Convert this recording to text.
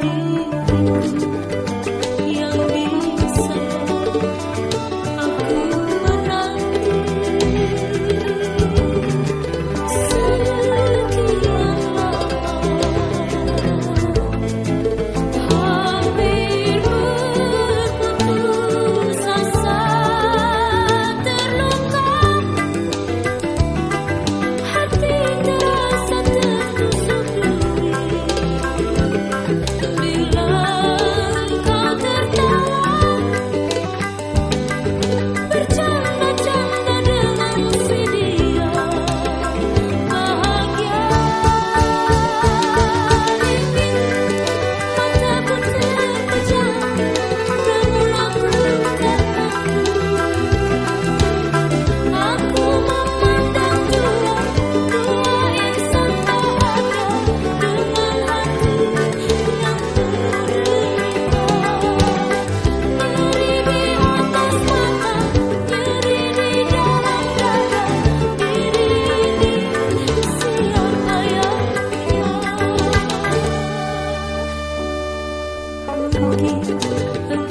Thank you. 我给